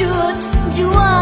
wujud jual